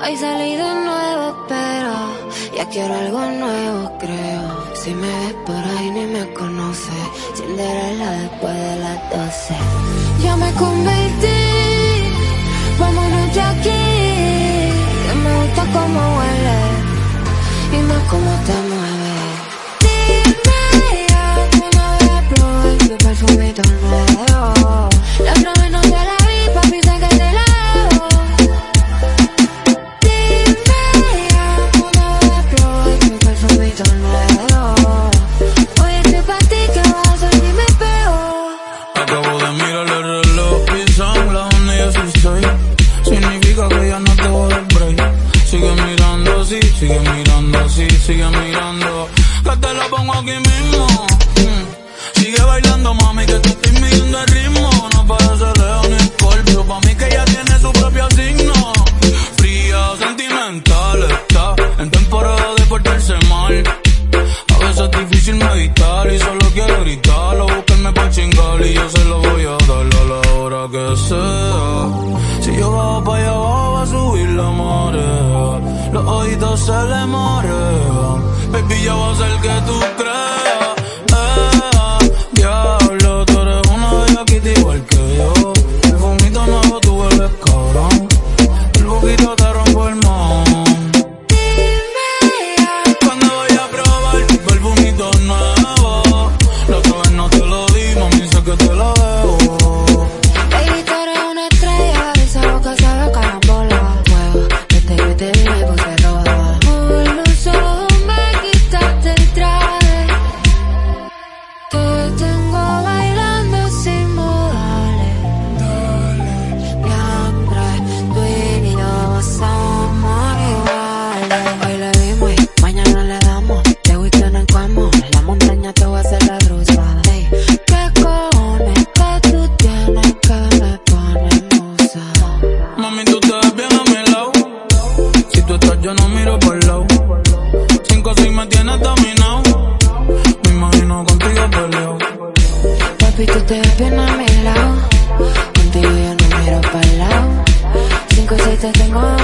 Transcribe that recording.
Hoy salí de nuevo, pero ya quiero algo nuevo, creo. Si me ves por ahí ni me conoces, Cinderella después de las 12. Ya me convertí, Mirar el reloj son las una y dieciséis. Significa que ya no te voy a break. Sigue mirando así, sigue mirando así, sigue mirando. Que te lo pongo aquí mismo. Mm. Sigue bailando, mami, hora que sea. Si yo bajo pa' allá abajo va a subir la marea. Los oídos se le marean. Baby, ya va a ser que tú yo no miro por lado. Cinco seis me tienes dominado. Me imagino contigo peleado. Papi, tú te ves bien a mi lado. Contigo yo no miro para lado. Cinco seis te tengo